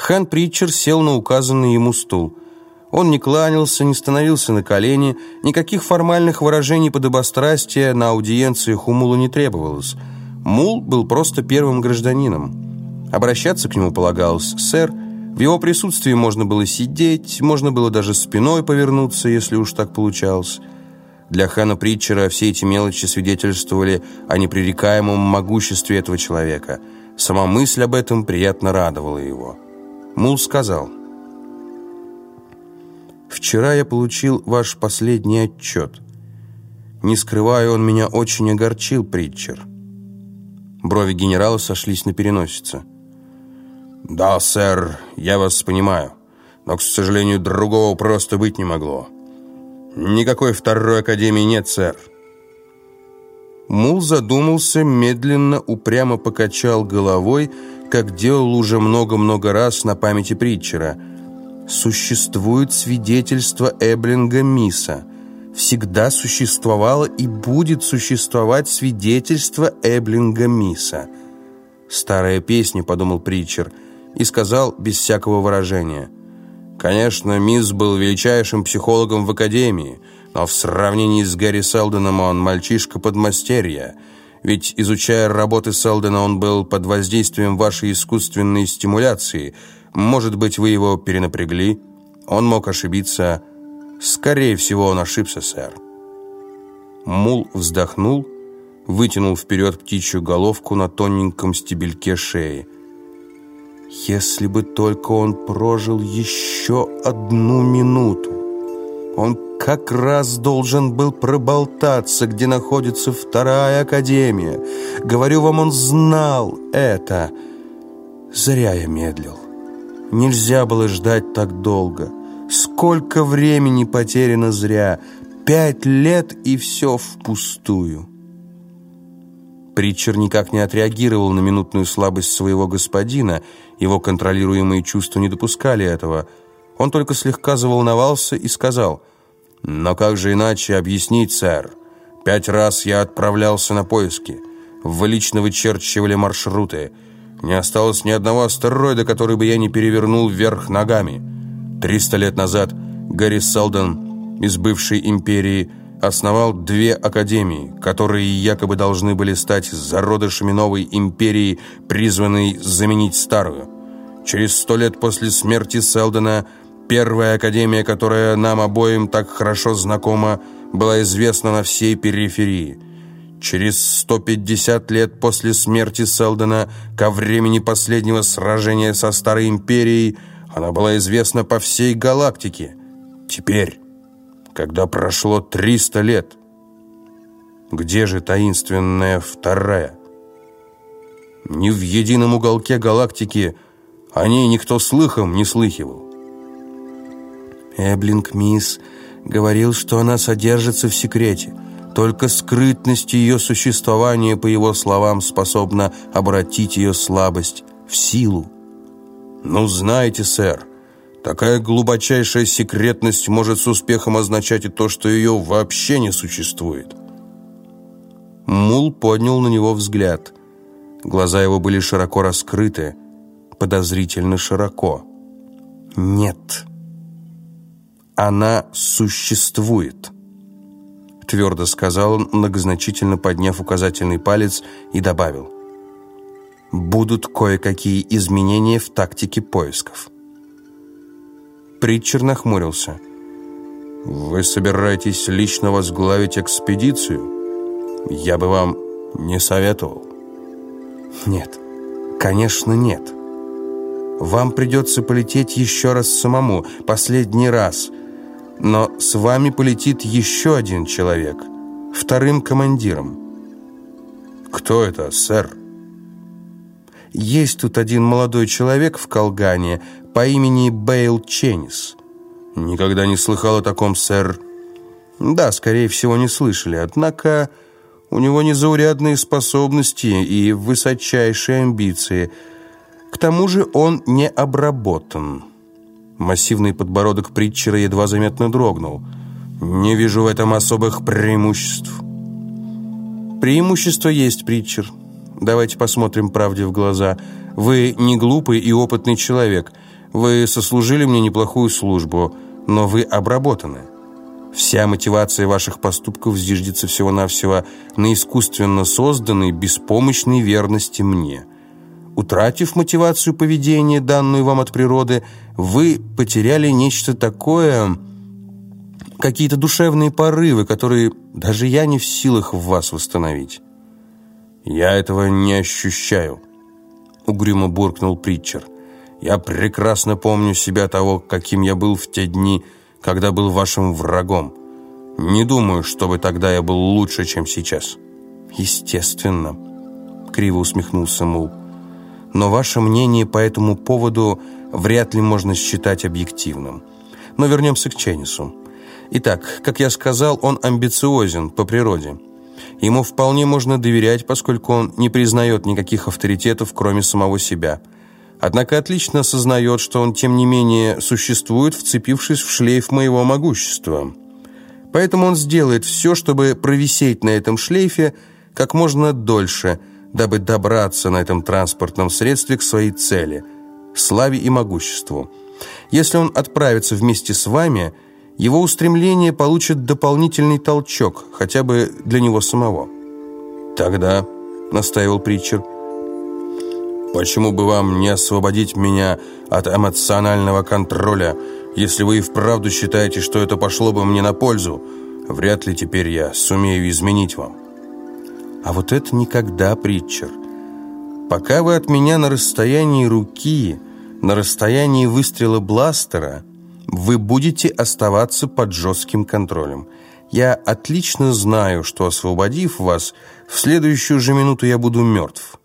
Хан Притчер сел на указанный ему стул. Он не кланялся, не становился на колени, никаких формальных выражений подобострастия на аудиенциях у Мула не требовалось. Мул был просто первым гражданином. Обращаться к нему полагалось «сэр», в его присутствии можно было сидеть, можно было даже спиной повернуться, если уж так получалось. Для хана Притчера все эти мелочи свидетельствовали о непререкаемом могуществе этого человека. Сама мысль об этом приятно радовала его. Мул сказал, «Вчера я получил ваш последний отчет. Не скрываю, он меня очень огорчил, Притчер». Брови генерала сошлись на переносице. «Да, сэр, я вас понимаю, но, к сожалению, другого просто быть не могло». «Никакой второй академии нет, сэр». Мул задумался, медленно, упрямо покачал головой, как делал уже много-много раз на памяти Притчера. «Существует свидетельство Эблинга Миса. Всегда существовало и будет существовать свидетельство Эблинга Миса». «Старая песня», — подумал Притчер, и сказал без всякого выражения — Конечно, Мисс был величайшим психологом в Академии, но в сравнении с Гарри Селдоном он мальчишка подмастерья. Ведь, изучая работы Селдона, он был под воздействием вашей искусственной стимуляции. Может быть, вы его перенапрягли? Он мог ошибиться. Скорее всего, он ошибся, сэр. Мул вздохнул, вытянул вперед птичью головку на тоненьком стебельке шеи. Если бы только он прожил еще одну минуту. Он как раз должен был проболтаться, где находится вторая академия. Говорю вам, он знал это. Зря я медлил. Нельзя было ждать так долго. Сколько времени потеряно зря. Пять лет и все впустую. Притчер никак не отреагировал на минутную слабость своего господина. Его контролируемые чувства не допускали этого. Он только слегка заволновался и сказал, «Но как же иначе объяснить, сэр? Пять раз я отправлялся на поиски. Вы лично вычерчивали маршруты. Не осталось ни одного астероида, который бы я не перевернул вверх ногами. Триста лет назад Гарри Салден из бывшей империи основал две академии, которые якобы должны были стать зародышами новой империи, призванной заменить старую. Через сто лет после смерти Селдона первая академия, которая нам обоим так хорошо знакома, была известна на всей периферии. Через 150 лет после смерти Селдона, ко времени последнего сражения со Старой Империей, она была известна по всей галактике. Теперь когда прошло 300 лет. Где же таинственная вторая? Ни в едином уголке галактики о ней никто слыхом не слыхивал. Эблинг Мисс говорил, что она содержится в секрете. Только скрытность ее существования, по его словам, способна обратить ее слабость в силу. «Ну, знаете, сэр, Такая глубочайшая секретность может с успехом означать и то, что ее вообще не существует. Мул поднял на него взгляд. Глаза его были широко раскрыты, подозрительно широко. «Нет, она существует», — твердо сказал он, многозначительно подняв указательный палец и добавил. «Будут кое-какие изменения в тактике поисков». Притчер нахмурился. «Вы собираетесь лично возглавить экспедицию? Я бы вам не советовал». «Нет, конечно нет. Вам придется полететь еще раз самому, последний раз. Но с вами полетит еще один человек, вторым командиром». «Кто это, сэр?» Есть тут один молодой человек в Колгане по имени Бейл Ченнис. Никогда не слыхал о таком, сэр. Да, скорее всего, не слышали. Однако у него незаурядные способности и высочайшие амбиции. К тому же он не обработан. Массивный подбородок Притчера едва заметно дрогнул. Не вижу в этом особых преимуществ. Преимущество есть, Притчер. Давайте посмотрим правде в глаза. Вы не глупый и опытный человек. Вы сослужили мне неплохую службу, но вы обработаны. Вся мотивация ваших поступков зиждется всего-навсего на искусственно созданной, беспомощной верности мне. Утратив мотивацию поведения, данную вам от природы, вы потеряли нечто такое, какие-то душевные порывы, которые даже я не в силах в вас восстановить. «Я этого не ощущаю», — угрюмо буркнул Притчер. «Я прекрасно помню себя того, каким я был в те дни, когда был вашим врагом. Не думаю, чтобы тогда я был лучше, чем сейчас». «Естественно», — криво усмехнулся Мул. «Но ваше мнение по этому поводу вряд ли можно считать объективным. Но вернемся к Ченнису. Итак, как я сказал, он амбициозен по природе». Ему вполне можно доверять, поскольку он не признает никаких авторитетов, кроме самого себя. Однако отлично осознает, что он, тем не менее, существует, вцепившись в шлейф моего могущества. Поэтому он сделает все, чтобы провисеть на этом шлейфе как можно дольше, дабы добраться на этом транспортном средстве к своей цели – славе и могуществу. Если он отправится вместе с вами – его устремление получит дополнительный толчок, хотя бы для него самого. «Тогда», — настаивал Притчер, «почему бы вам не освободить меня от эмоционального контроля, если вы и вправду считаете, что это пошло бы мне на пользу? Вряд ли теперь я сумею изменить вам». «А вот это никогда, Притчер. Пока вы от меня на расстоянии руки, на расстоянии выстрела бластера...» вы будете оставаться под жестким контролем. Я отлично знаю, что, освободив вас, в следующую же минуту я буду мертв.